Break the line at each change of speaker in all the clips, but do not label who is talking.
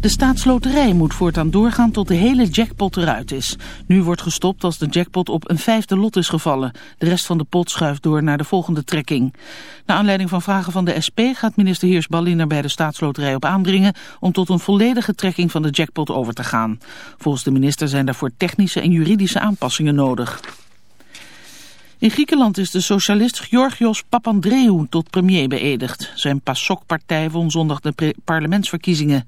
De staatsloterij moet voortaan doorgaan tot de hele jackpot eruit is. Nu wordt gestopt als de jackpot op een vijfde lot is gevallen. De rest van de pot schuift door naar de volgende trekking. Na aanleiding van vragen van de SP gaat minister Heers Ballin er bij de staatsloterij op aandringen... om tot een volledige trekking van de jackpot over te gaan. Volgens de minister zijn daarvoor technische en juridische aanpassingen nodig. In Griekenland is de socialist Georgios Papandreou tot premier beëdigd. Zijn PASOK-partij won zondag de parlementsverkiezingen.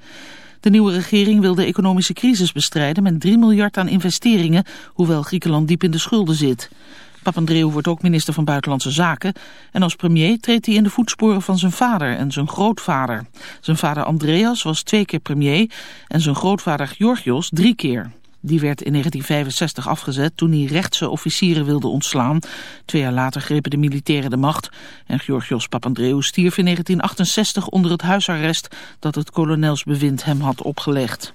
De nieuwe regering wil de economische crisis bestrijden met 3 miljard aan investeringen, hoewel Griekenland diep in de schulden zit. Papandreou wordt ook minister van Buitenlandse Zaken en als premier treedt hij in de voetsporen van zijn vader en zijn grootvader. Zijn vader Andreas was twee keer premier en zijn grootvader Georgios drie keer. Die werd in 1965 afgezet toen hij rechtse officieren wilde ontslaan. Twee jaar later grepen de militairen de macht. En Georgios Papandreou stierf in 1968 onder het huisarrest dat het kolonelsbewind hem had opgelegd.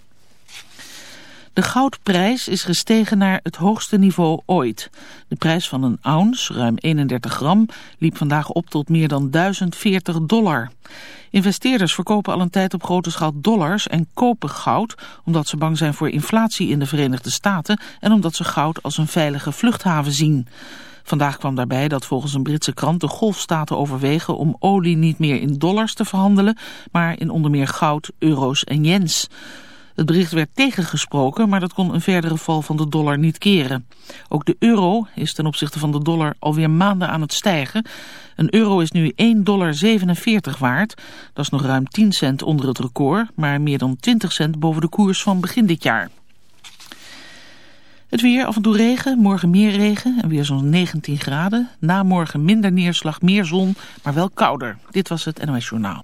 De goudprijs is gestegen naar het hoogste niveau ooit. De prijs van een ounce, ruim 31 gram, liep vandaag op tot meer dan 1040 dollar. Investeerders verkopen al een tijd op grote schaal dollars en kopen goud... omdat ze bang zijn voor inflatie in de Verenigde Staten... en omdat ze goud als een veilige vluchthaven zien. Vandaag kwam daarbij dat volgens een Britse krant de golfstaten overwegen om olie niet meer in dollars te verhandelen, maar in onder meer goud, euro's en yens. Het bericht werd tegengesproken, maar dat kon een verdere val van de dollar niet keren. Ook de euro is ten opzichte van de dollar alweer maanden aan het stijgen. Een euro is nu 1,47 dollar waard. Dat is nog ruim 10 cent onder het record, maar meer dan 20 cent boven de koers van begin dit jaar. Het weer, af en toe regen, morgen meer regen en weer zo'n 19 graden. Na morgen minder neerslag, meer zon, maar wel kouder. Dit was het NOS Journaal.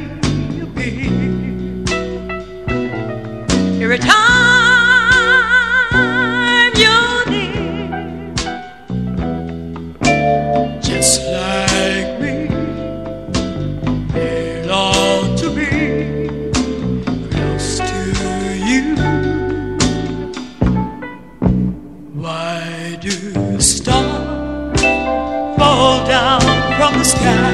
do stars? fall down from the sky.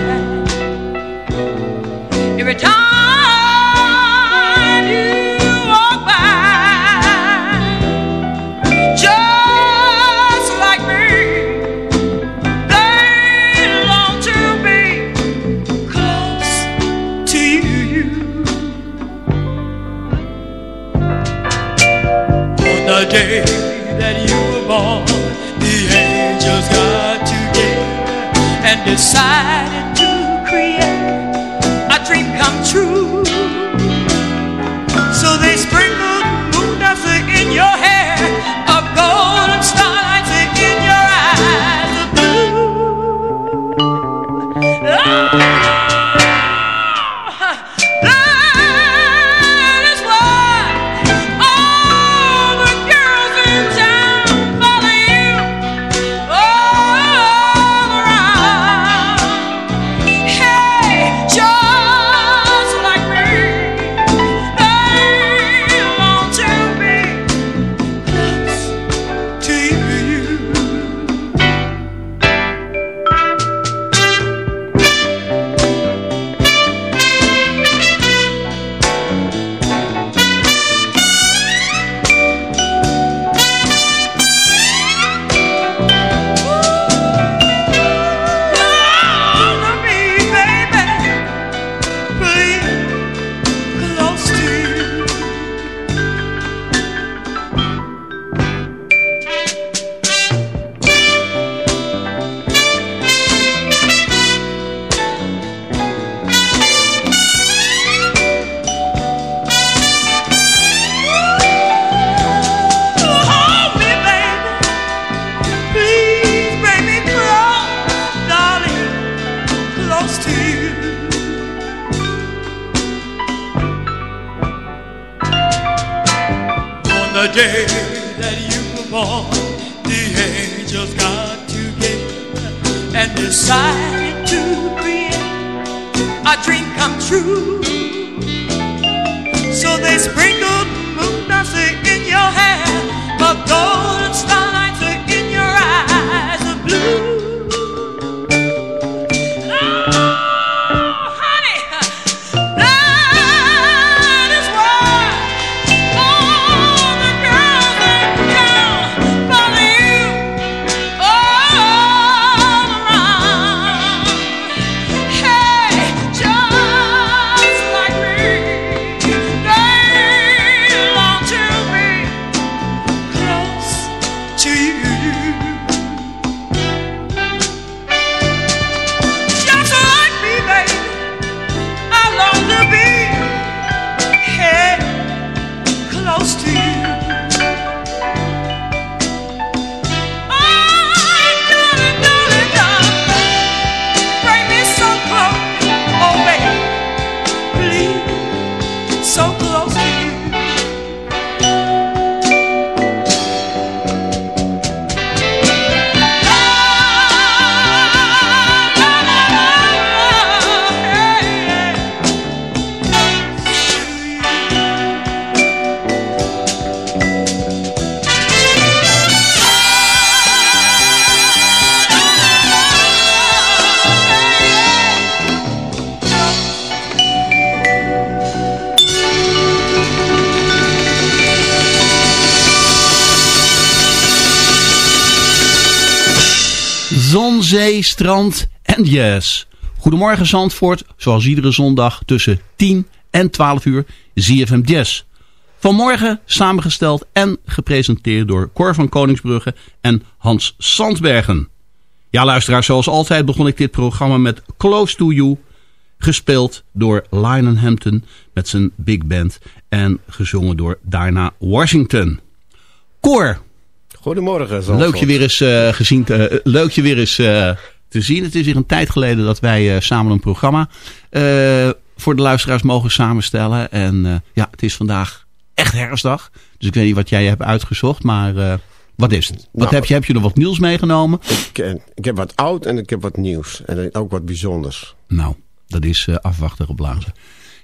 Day that you were born, the angels got together and decided to create a dream come true.
Strand en jazz. Goedemorgen Zandvoort, zoals iedere zondag tussen 10 en 12 uur ZFM Jazz. Vanmorgen samengesteld en gepresenteerd door Cor van Koningsbrugge en Hans Sandbergen. Ja luisteraars, zoals altijd begon ik dit programma met Close to You... gespeeld door Lionel Hampton met zijn big band... en gezongen door Diana Washington. Cor,
Goedemorgen. Zandvoort.
Leuk je weer eens, uh, gezien, te, uh, leuk je weer eens uh, te zien. Het is weer een tijd geleden dat wij samen een programma voor de luisteraars mogen samenstellen. En ja, het is vandaag echt herfstdag. Dus ik weet niet wat jij hebt uitgezocht, maar wat is het? Wat
Nou,
heb je? Heb je nog wat nieuws meegenomen?
Ik, ik heb wat oud en ik heb wat nieuws. En ook wat bijzonders.
Nou, dat is afwachten geblazen.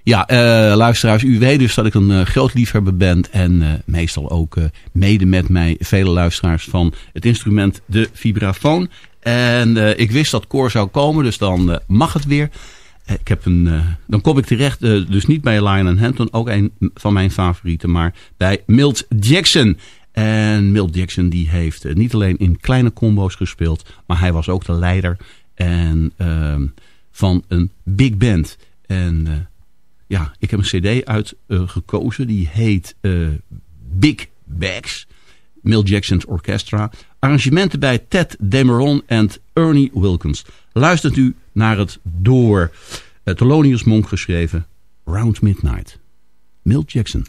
Ja, uh, luisteraars, u weet dus dat ik een uh, groot liefhebber ben en uh, meestal ook mede met mij vele luisteraars van het instrument de vibrafoon. En ik wist dat koor zou komen, dus dan mag het weer. ik heb een, dan kom ik terecht, dus niet bij Lionel Hampton, ook een van mijn favorieten, maar bij Milt Jackson. En Milt Jackson die heeft niet alleen in kleine combo's gespeeld, maar hij was ook de leider en, ehm, van een big band. En ja, ik heb een cd uitgekozen. Die heet uh, Big Bags. Mill Jackson's Orchestra. Arrangementen bij Ted Demeron en Ernie Wilkins. Luistert u naar het door uh, Thelonious Monk geschreven Round Midnight. Mill Jackson.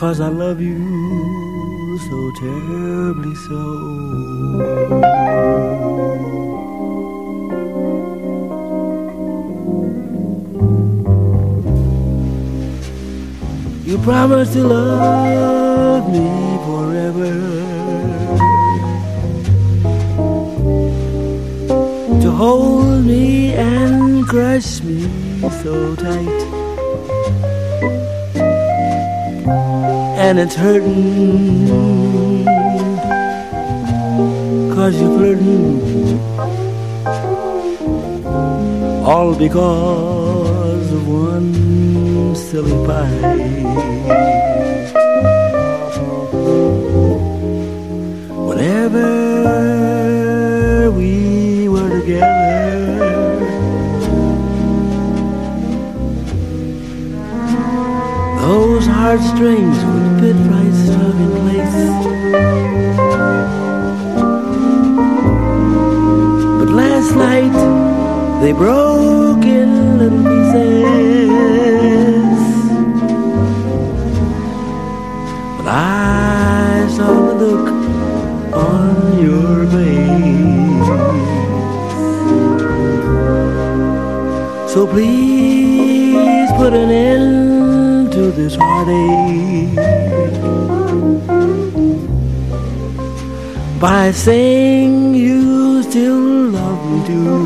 Cause I love you so terribly so. You promised to love me forever. To hold me and crush me so tight. And it's hurting. Cause you're flirting. All because of one silly fight. Heartstrings would fit right snug in place. But last night they broke in little pieces. By saying you still love me too.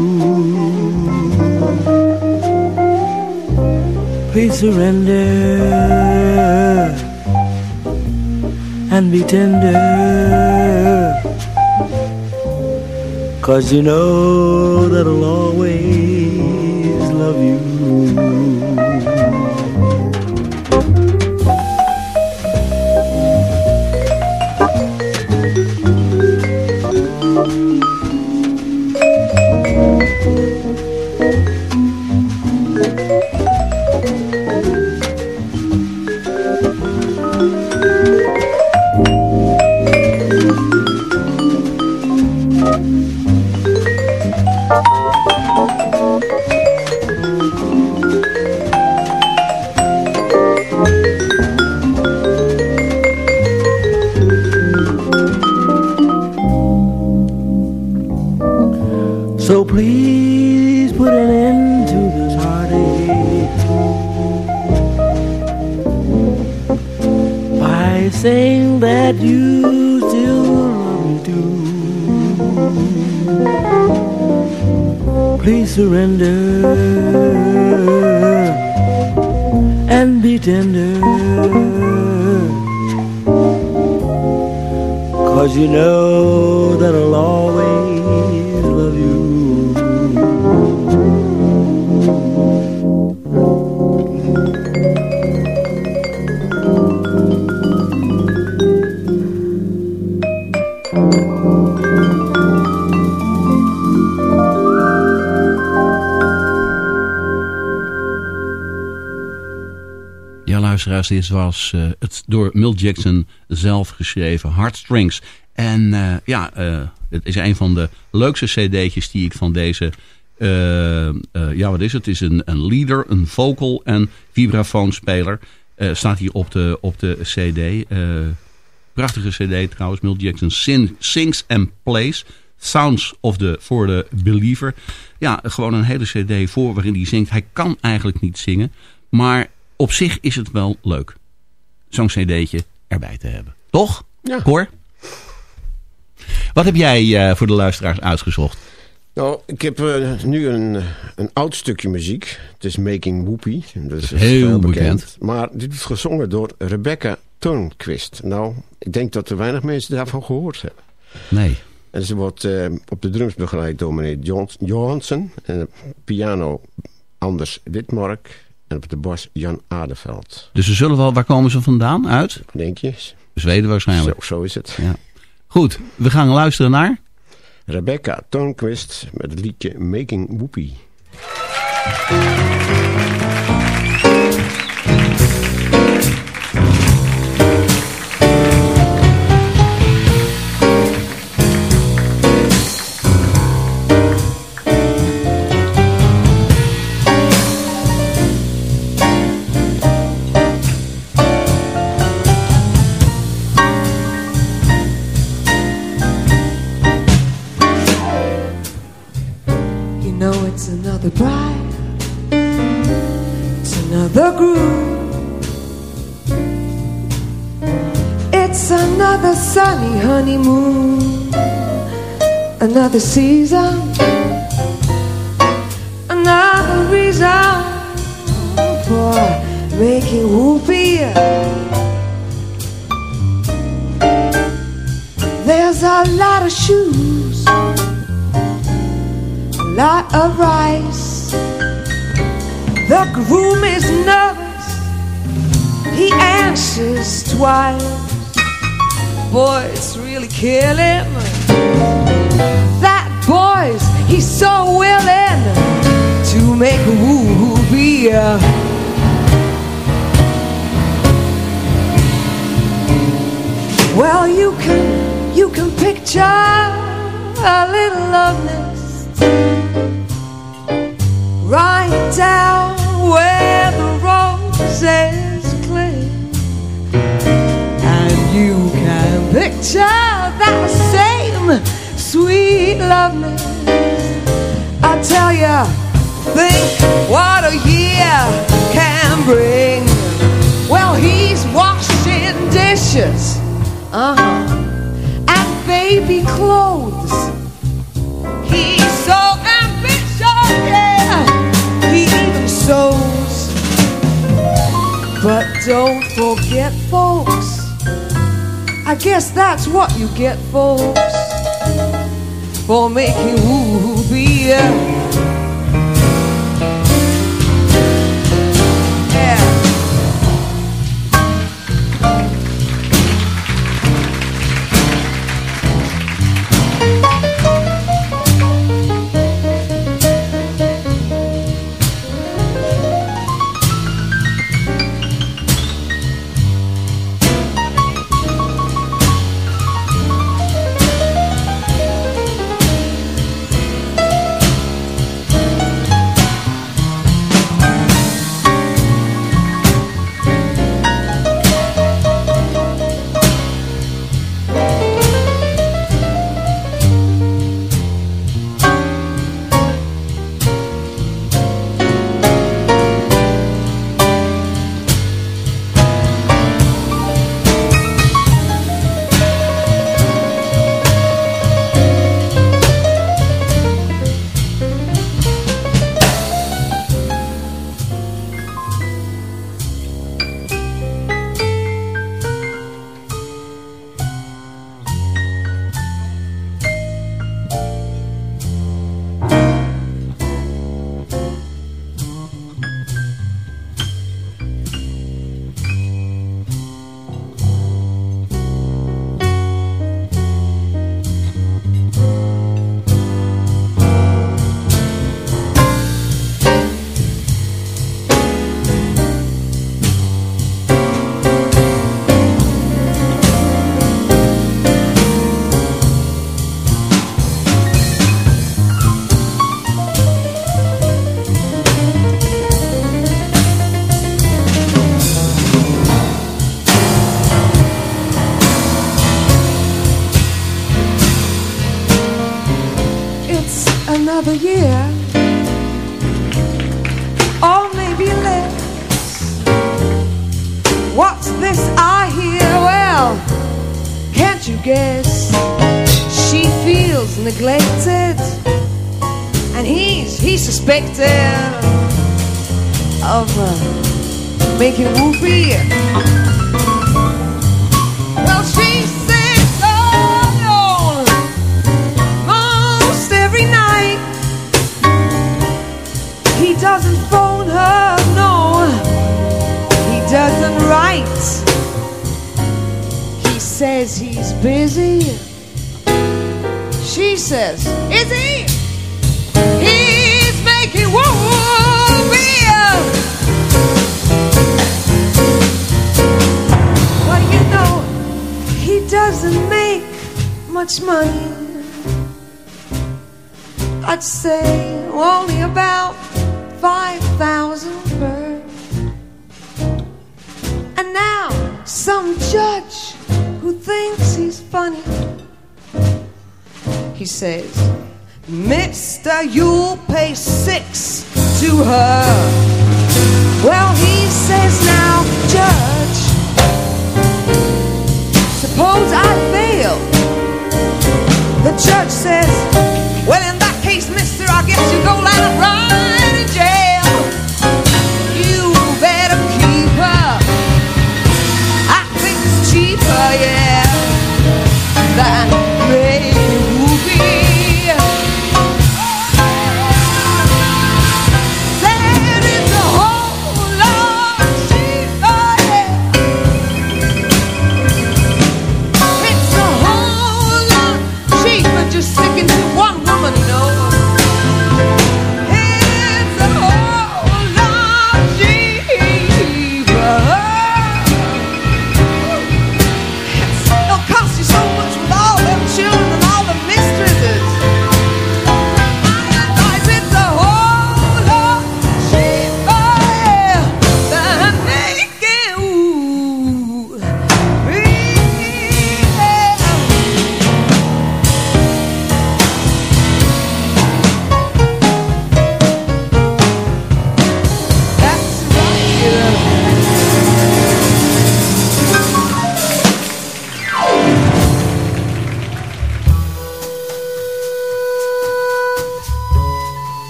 Please surrender and be tender. Cause you know that I'll always love you.
Dit was eh, het door Milt Jackson zelf geschreven Heartstrings. En eh, ja, eh, het is een van de leukste cd'tjes die ik van deze... ja, wat is het? Het is een, een leader, een vocal en vibrafoonspeler. Staat hier op de, op de cd. Prachtige cd trouwens. Milt Jackson sing- Sings and Plays. Sounds of the for the Believer. Ja, gewoon een hele cd voor waarin hij zingt. Hij kan eigenlijk niet zingen. Maar op zich is het wel leuk. Zo'n cd'tje erbij te hebben. Toch?
Ja.
Cor? Wat heb jij eh, voor de luisteraars uitgezocht?
Nou, ik heb eh, nu een, een oud stukje muziek. Het is Making Whoopie. Dat is
Heel bekend.
Maar dit is gezongen door Rebecca Turnquist. Nou, ik denk dat er weinig mensen daarvan gehoord hebben.
Nee.
En ze wordt eh, op de drums begeleid door meneer Johansen. En piano Anders Witmark. En op de bas Jan Adeveld.
Dus ze zullen wel, waar komen ze vandaan? Uit?
Denk je?
Zweden waarschijnlijk.
Zo, zo is het.
Ja. Goed, we gaan luisteren naar...
Rebecca Tornquist met het liedje Making Whoopie.
Sunny honeymoon Another season Another reason For making whoopee There's a lot of shoes A lot of rice The groom is nervous He answers twice Boy, it's really killing. That boys, he's so willing to make woo beer. Well, you can you can picture a little love nest right down roses you can picture that same sweet loveliness. I tell ya, think what a year can bring. Well, he's washing dishes, uh huh, and baby clothes. Don't forget, folks. I guess that's what you get, folks, for making woo beer. doesn't phone her, no. He doesn't write. He says he's busy. She says, Is he? He's making woo beer. Well, you know, he doesn't make much money. I'd say only about 5,000 birds. And now, some judge who thinks he's funny, he says, Mister, you'll pay six to her. Well, he says, now, judge, suppose I fail. The judge says, well, in that case, mister, I guess you go out right in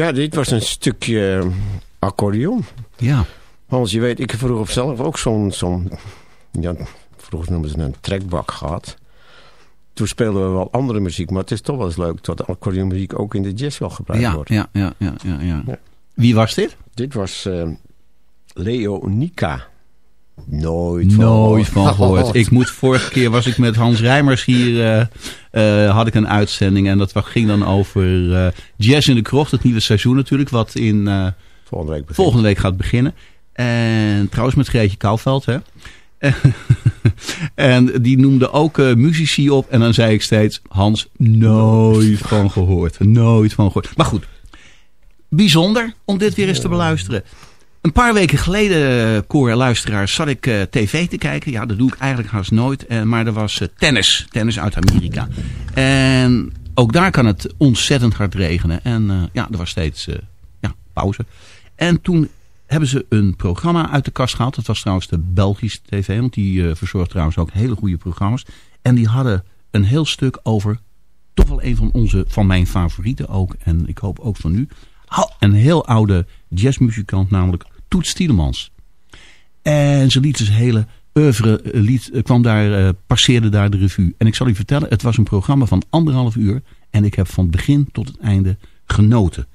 Ja, dit was een stukje eh, accordeon.
Ja.
Hans, je weet, ik heb vroeger zelf ook zo'n... zo'n ja, vroeger noemden ze een trekbak gehad. Toen speelden we wel andere muziek, maar het is toch wel eens leuk... dat accordeonmuziek ook in de jazz wel gebruikt
Ja,
wordt.
ja, ja, ja, ja, ja. Wie was dit?
Dit was eh Leonica. Nooit van
Nooit van
gehoord.
gehoord. Ik moet, vorige keer was ik met Hans Rijmers hier, eh, eh, had ik een uitzending. En dat ging dan over eh, Jazz in de Krocht, het nieuwe seizoen natuurlijk. Wat in
Volgende week begint.
volgende week gaat beginnen. En trouwens met Greetje Kouwveld. Hè? en die noemde ook muzici op. En dan zei ik steeds, Hans, nooit van gehoord. Nooit van gehoord. Maar goed, bijzonder om dit weer eens te beluisteren. Een paar weken geleden, Cor luisteraars, zat ik eh, tv te kijken. Ja, dat doe ik eigenlijk haast nooit. Eh, maar er was eh, tennis. Tennis uit Amerika. En ook daar kan het ontzettend hard regenen. En eh, ja, er was steeds eh, ja, pauze. En toen hebben ze een programma uit de kast gehaald. Dat was trouwens de Belgische tv. Want die eh, verzorgt trouwens ook hele goede programma's. En die hadden een heel stuk over toch wel een van onze, van mijn favorieten ook. En ik hoop ook van u. Een heel oude jazzmuzikant, namelijk Toets Tielemans. En ze liet zijn hele oeuvre, eh, liet, eh, kwam daar, eh, passeerde daar de revue. En ik zal u vertellen, het was een programma van anderhalf uur. En ik heb van begin tot het einde genoten.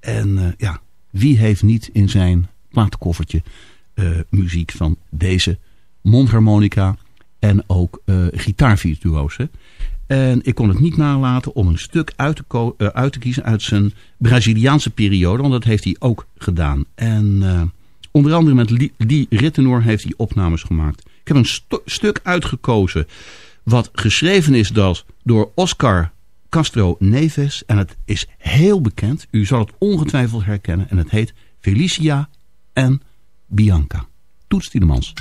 En ja, wie heeft niet in zijn platenkoffertje eh, muziek van deze mondharmonica en ook gitaarvirtuoos. En ik kon het niet nalaten om een stuk uit te, eh, uit te kiezen uit zijn Braziliaanse periode. Want dat heeft hij ook gedaan. En eh, onder andere met Lee Rittenor heeft hij opnames gemaakt. Ik heb een stuk uitgekozen wat geschreven is dat door Oscar Castro Neves. En het is heel bekend. U zal het ongetwijfeld herkennen. En het heet Felicia en Bianca. Toets Tielemans.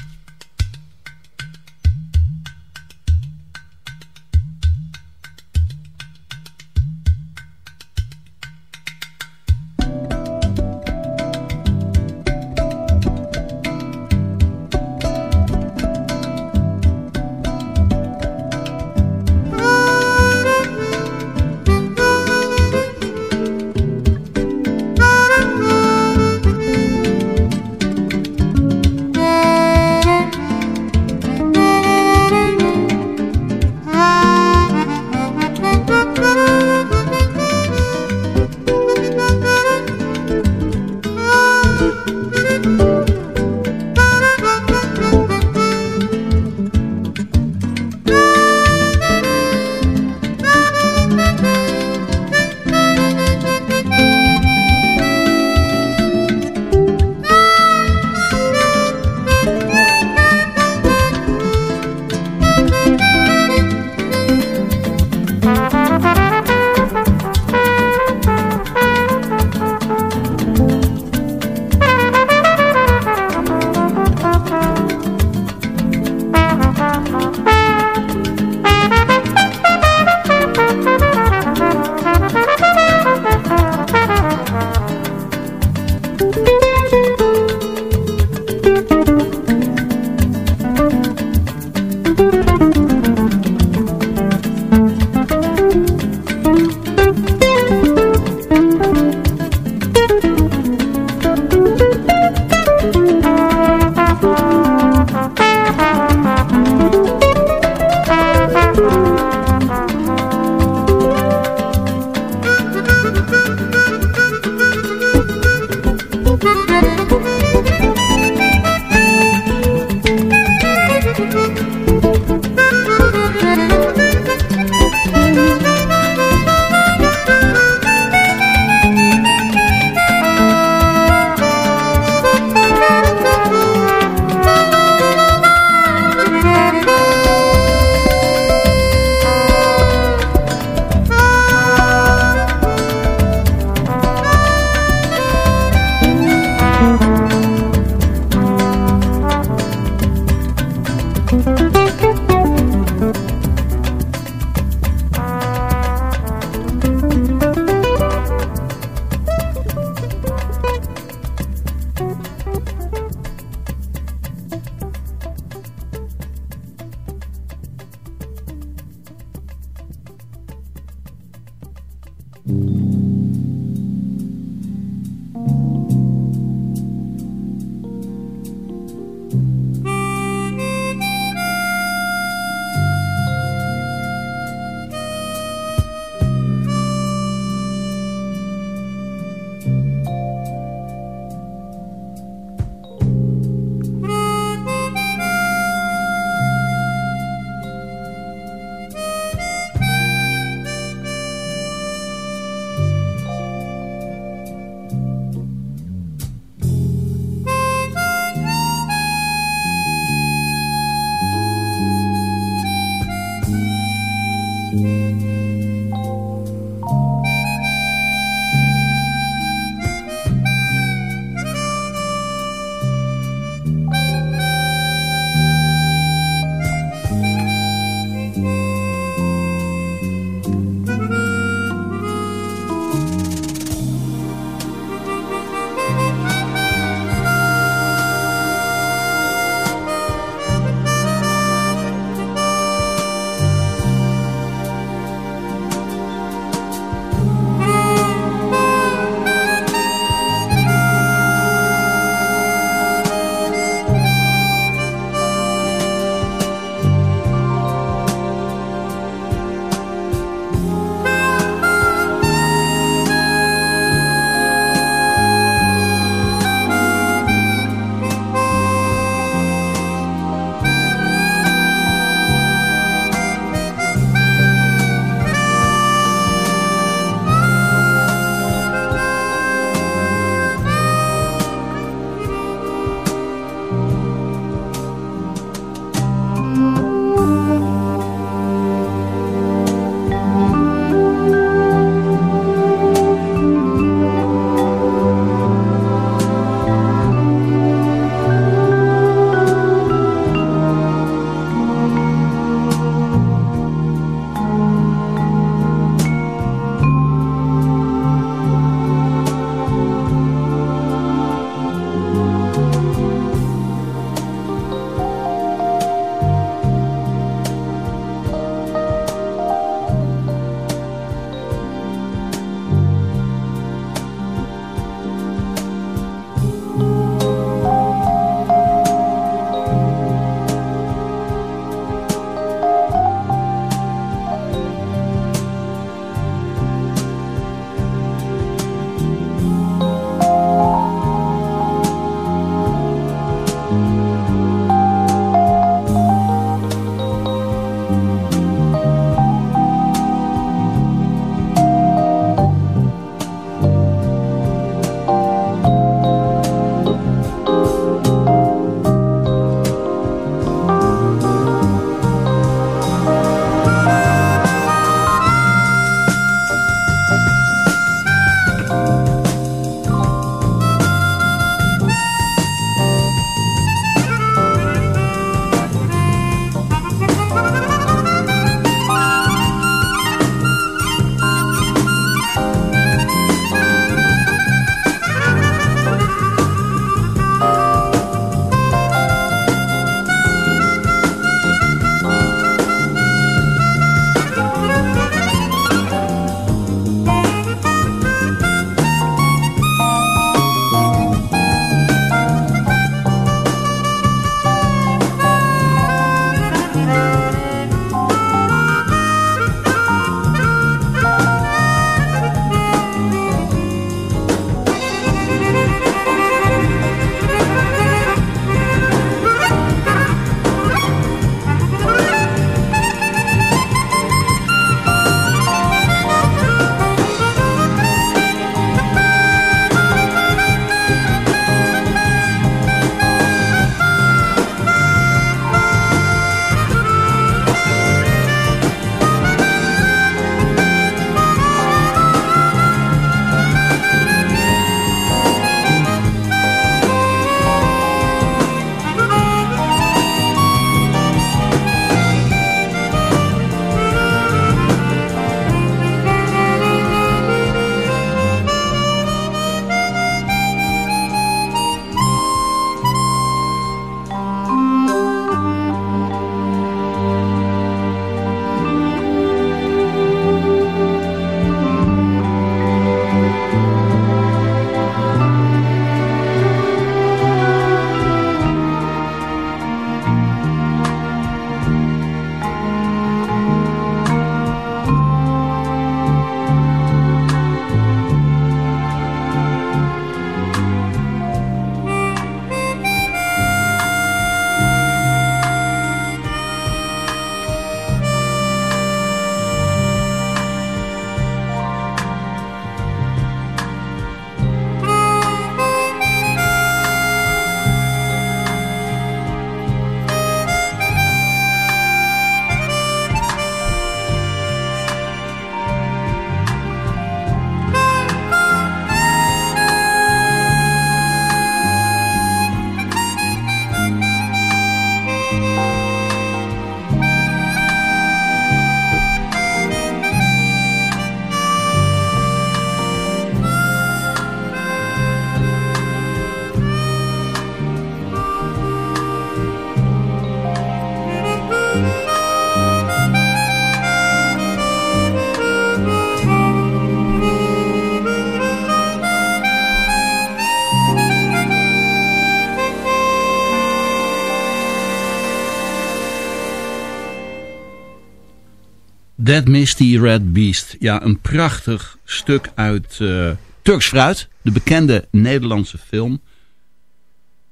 That Misty Red Beast. Ja, een prachtig stuk uit uh, Turks Fruit. De bekende Nederlandse film.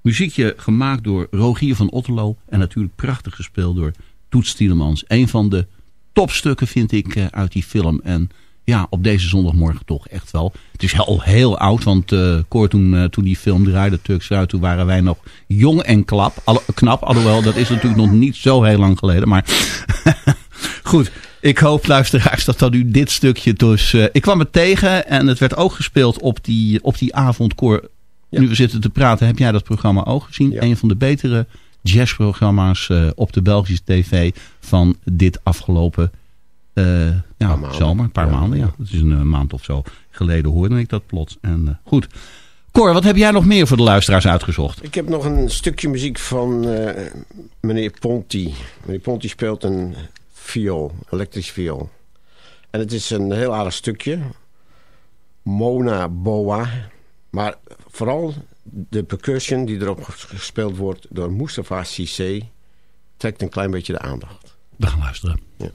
Muziekje gemaakt door Rogier van Otterlo. En natuurlijk prachtig gespeeld door Toets Tielemans. Een van de topstukken vind ik uh, uit die film. En ja, op deze zondagmorgen toch echt wel. Het is al heel oud, want uh, toen, toen die film draaide, Turks Fruit, toen waren wij nog jong en klap, knap. Alhoewel, dat is natuurlijk nog niet zo heel lang geleden. Maar goed, ik hoop luisteraars dat dat u dit stukje dus... Uh, ik kwam het tegen en het werd ook gespeeld op die, op die avond. Cor, ja. nu we zitten te praten, heb jij dat programma ook gezien? Ja. Een van de betere jazzprogramma's op de Belgische tv van dit afgelopen uh, ja, zomer, een paar ja. maanden. Ja. Dat is een maand of zo geleden hoorde ik dat plots. En goed. Cor, wat heb jij nog meer voor de luisteraars uitgezocht?
Ik heb nog een stukje muziek van meneer Ponti. Meneer Ponti speelt een viool, elektrisch viool. En het is een heel aardig stukje. Mona Boa. Maar vooral de percussion die erop gespeeld wordt door Mustafa Cissé... trekt een klein beetje de aandacht.
We gaan luisteren.
Ja.